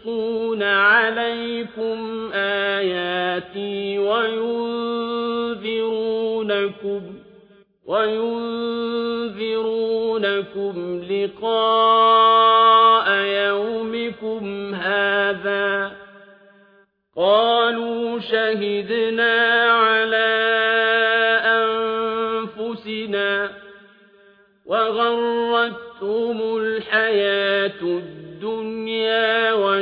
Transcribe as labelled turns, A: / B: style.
A: يقصون عليكم آياتي وينذرونكم وينذرونكم لقاء يومكم هذا قالوا شهدنا على أنفسنا وغرتهم الحياة الدنيا